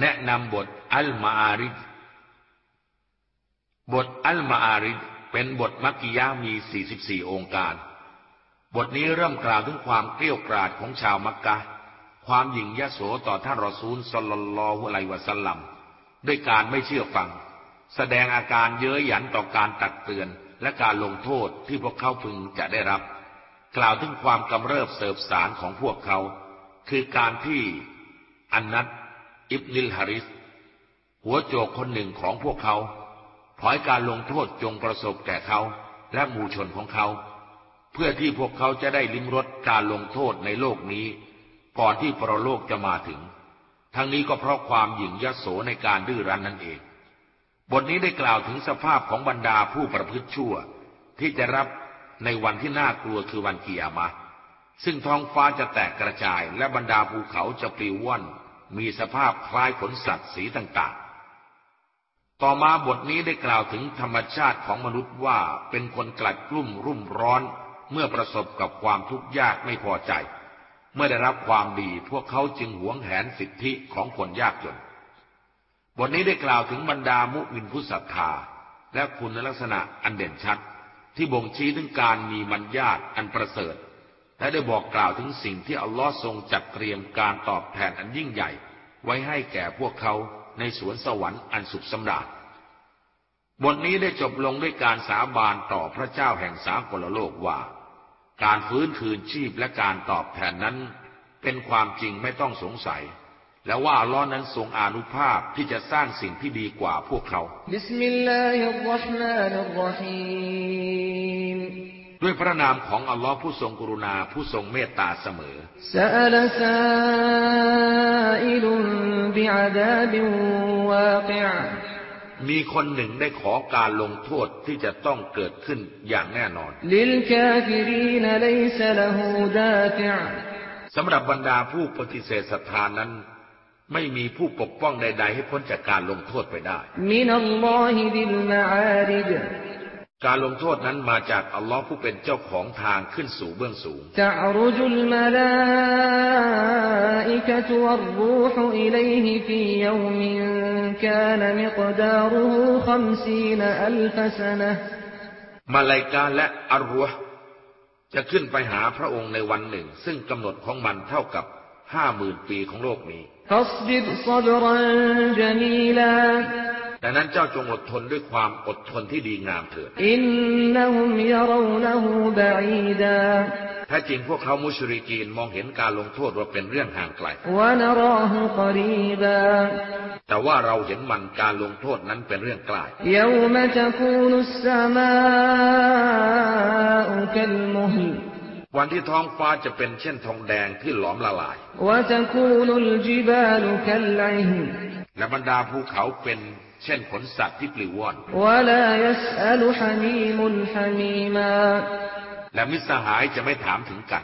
แนะนำบทอัลมาอาริดบทอัลมาอาริดเป็นบทมักกิยามี 44 องค์การ บทนี้เริ่มกล่าวถึงความเกลี้ยกล่อมของชาวมักกะ ความหยิ่งยโสต่อท่านรอซูลสลลลอฮุอะลัยวะสัลลัม ด้วยการไม่เชื่อฟัง แสดงอาการเย้ยหยันต่อการตักเตือนและการลงโทษที่พวกเขาพึงจะได้รับ กล่าวถึงความกำเริบเสบสารของพวกเขา คือการที่อันนัต อิบนิลฮาริส หัวโจกคนหนึ่งของพวกเขาขอให้การลงโทษจงประสบแก่เขาและหมู่ชนของเขา เพื่อที่พวกเขาจะได้ลิ้มรสการลงโทษในโลกนี้ ก่อนที่ปรโลกจะมาถึง ทั้งนี้ก็เพราะความหยิ่งยโสในการดื้อรั้นนั่นเอง บทนี้ได้กล่าวถึงสภาพของบรรดาผู้ประพฤติชั่ว ที่จะรับในวันที่น่ากลัวคือวันเกียรมาซึ่งท้องฟ้าจะแตกกระจายและบรรดาภูเขาจะปลิวว่อน มีสภาพคล้ายขนสัตว์สีต่างๆ ต่อมาบทนี้ได้กล่าวถึงธรรมชาติของมนุษย์ว่าเป็นคนกลัดกลุ่มรุ่มร้อนเมื่อประสบกับความทุกข์ยากไม่พอใจ เมื่อได้รับความดีพวกเขาจึงหวงแหนสิทธิของคนยากจน บทนี้ได้กล่าวถึงบรรดามุมินผู้ศรัทธา และคุณลักษณะอันเด่นชัด ที่บ่งชี้ถึงการมีมัญญาตอันประเสริฐ และได้บอกกล่าวถึงสิ่งที่อัลลอฮ์ทรงจัดเตรียมการตอบแทนอันยิ่งใหญ่ ไว้ให้แก่พวกเขาในสวนสวรรค์อันสุขสำราญบทนี้ได้จบลงด้วยการสาบานต่อพระเจ้าแห่งสากลโลกว่า การฟื้นคืนชีพและการตอบแทนนั้น เป็นความจริงไม่ต้องสงสัย และว่าล้อนั้นทรงอนุภาพที่จะสร้างสิ่งที่ดีกว่าพวกเขาبسم الله الرحمن الرحيم ด้วยพระนามของอัลลอฮ์ผู้ทรงกรุณาผู้ทรงเมตตาเสมอมีคนหนึ่งได้ขอการลงโทษที่จะต้องเกิดขึ้นอย่างแน่นอนสำหรับบรรดาผู้ปฏิเสธศรัทธานั้น ไม่มีผู้ปกป้องใด ๆ ให้พ้นจากการลงโทษไปได้ การลงโทษนั้นมาจากอัลลอฮ์ผู้เป็นเจ้าของทางขึ้นสู่เบื้องสูง تعرج الملائكة والروح إليه في يوم كان مقداره خمسين ألف سنةมลาอิกะฮ์และอัรรูฮ์จะขึ้นไปหาพระองค์ในวันหนึ่ง ซึ่งกำหนดของมันเท่ากับห้าหมื่นปีของโลกนี้ ดังนั้นเจ้าจงอดทนด้วยความอดทนที่ดีงามเถิดอินนหุมยรนหูบะอีดาถ้าจริงพวกเขามุชริกีนมองเห็นการลงโทษว่าเป็นเรื่องห่างไกลแต่ว่าเราเห็นมันการลงโทษนั้นเป็นเรื่องใกล้วันที่ท้องฟ้าจะเป็นเช่นทองแดงที่หลอมละลายและบรรดาภูเขาเป็น เช่นขนสัตว์ที่ปลิวว่อนและมิสหายจะไม่ถามถึงกัน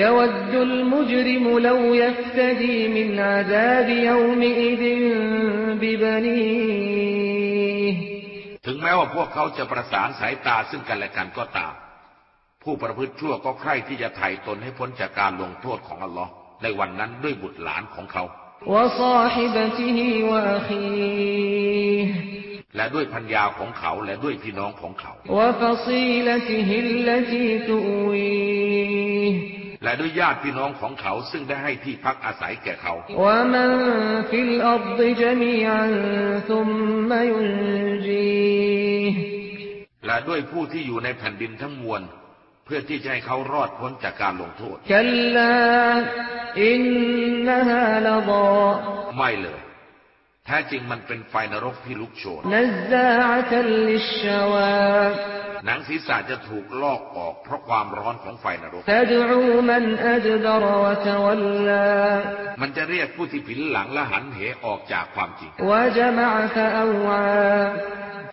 ยาวจุลมุจริมลวยัตดีมินอาดาบยวมอิดบิบนีถึงแม้ว่าพวกเขาจะประสานสายตาซึ่งกันและกันก็ตาม ผู้ประพฤติชั่วก็ใคร่ที่จะไถ่ตนให้พ้นจากการลงโทษของอัลลอฮ์ในวันนั้นด้วยบุตรหลานของเขา และด้วยพันยาของเขาและด้วยพี่น้องของเขาและด้วยญาติพี่น้องของเขาซึ่งได้ให้ที่พักอาศัยแก่เขาและด้วยผู้ที่อยู่ในแผ่นดินทั้งมวล เพื่อที่จะให้เขารอดพ้นจากการลงโทษไม่เลย แท้จริงมันเป็นไฟนรกที่ลุกโชนหนังศีรษะจะถูกลอกออกเพราะความร้อนของไฟนรก มันจะเรียกผู้ที่ผินหลังและหันเหออกจากความจริง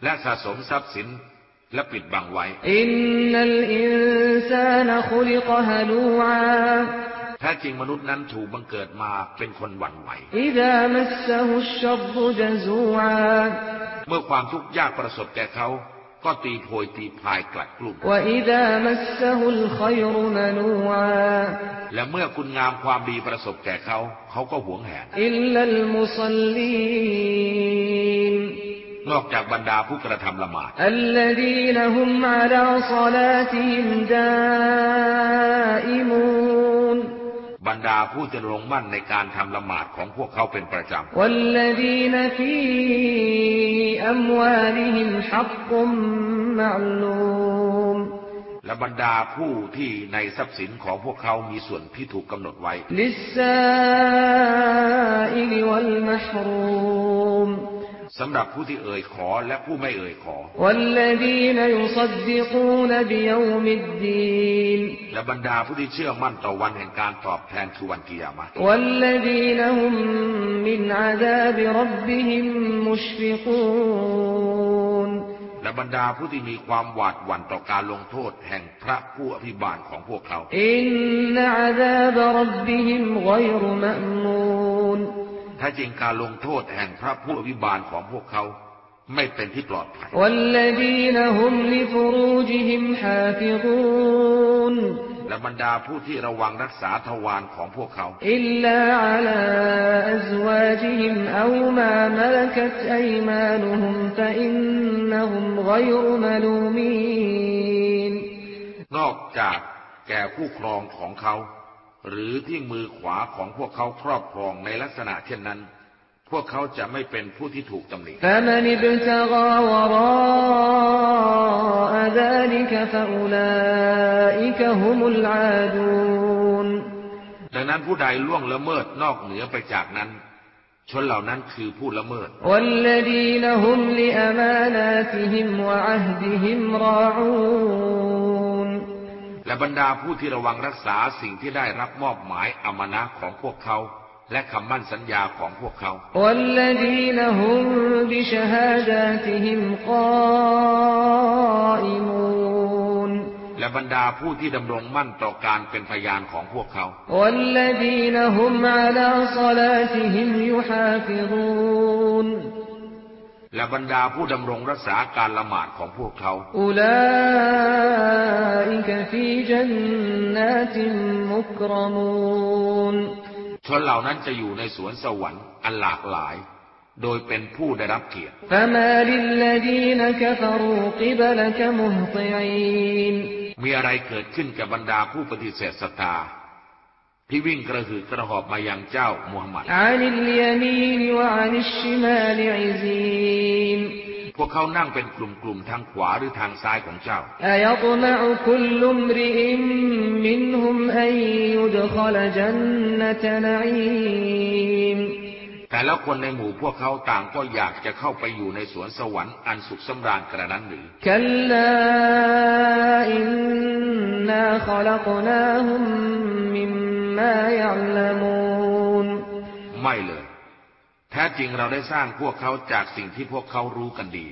และสะสมทรัพย์สินและปิดบังไว้อินนัลอินซานคุลิกฮลูอาแท้จริงมนุษย์นั้นถูกบังเกิดมาเป็นคนหวั่นไหวเมื่อความทุกข์ยากประสบแก่เขา ก็ตีโพยตีพายกลัดกลุ่มและเมื่อคุณงามความดีประสบแก่เขา เขาก็หวงแหน นอกจากบรรดาผู้กระทำละหมาดบรรดาผู้จะลงมั่นในการทำละหมาดของพวกเขาเป็นประจำและบรรดาผู้ที่ในทรัพย์สินของพวกเขามีส่วนที่ถูกกำหนดไว้ลิซาอิลวัลมหรู สำหรับผู้ที่เอ่ยขอและผู้ไม่เอ่ยขอ และบรรดาผู้ที่เชื่อมั่นต่อวันแห่งการตอบแทนคือวันกิยามะและบรรดาผู้ที่มีความหวาดหวั่นต่อการลงโทษแห่งพระผู้อภิบาลของพวกเขา อินนาอาซาบรับบิฮิมไกรมะมู ถ้จริงการลงโทษแห่งพระผู้อภิบาลของพวกเขาไม่เป็นที่ปลอดภัยและบรรดาผู้ที่ระวังรักษาทวารของพวกเขานอกจากแก่ผู้ครองของเขา หรือที่มือขวาของพวกเขาครอบครองในลักษณะเช่นนั้น พวกเขาจะไม่เป็นผู้ที่ถูกตำหนิดังนั้นผู้ใดล่วงละเมิดนอกเหนือไปจากนั้น ชนเหล่านั้นคือผู้ละเมิดว แต่บรรดาผู้ที่ระวังรักษาสิ่งที่ได้รับมอบหมายอามนะของพวกเขา และคำมั่นสัญญาของพวกเขา และบรรดาผู้ที่ดำรงมั่นต่อการเป็นพยานของพวกเขา และ และบรรดาผู้ดำรงรักษาการละหมาดของพวกเขาอุลกฟีจันนาติมุกรมูนชนเหล่านั้นจะอยู่ในสวนสวรรค์อันหลากหลาย โดยเป็นผู้ได้รับเกียรติมีอะไรเกิดขึ้นกับบรรดาผู้ปฏิเสธศรัทธา ที่วิ่งกระหือกระหอบมายังเจ้ามูฮัมหมัดพวกเขานั่งเป็นกลุ่มๆทางขวาหรือทางซ้ายของเจ้า แต่ละคนในหมู่พวกเขาต่างก็อยากจะเข้าไปอยู่ในสวนสวรรค์อันสุขสำราญกระนั้นหรือคัลลอินนาขลักนาฮุมมิม ไม่เลย แท้จริงเราได้สร้างพวกเขาจากสิ่งที่พวกเขารู้กันดี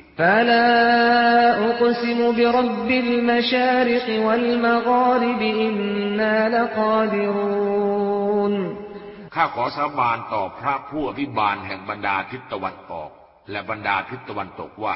ข้าขอสาบานต่อพระผู้อภิบาลแห่งบรรดาทิศตะวันออก และบรรดาทิศตะวันตกว่า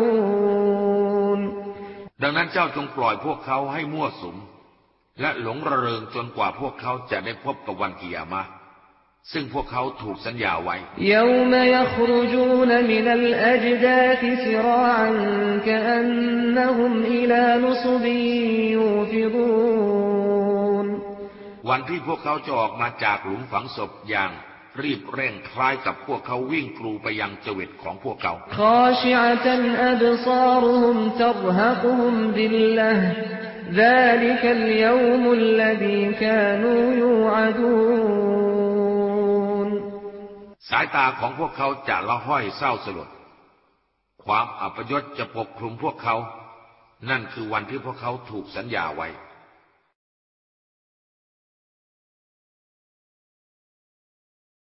ดังนั้นเจ้าจงปล่อยพวกเขาให้มั่วสุม และหลงระเริงจนกว่าพวกเขาจะได้พบกับวันกิยามะซึ่งพวกเขาถูกสัญญาไว้วันที่พวกเขาจะออกมาจากหลุมฝังศพอย่าง รีบเร่งคล้ายกับพวกเขาวิ่งกรูไปยังเจวิตของพวกเขาสายตาของพวกเขาจะละห้อยเศร้าสลด ความอัปยศจะปกคลุมพวกเขา นั่นคือวันที่พวกเขาถูกสัญญาไว้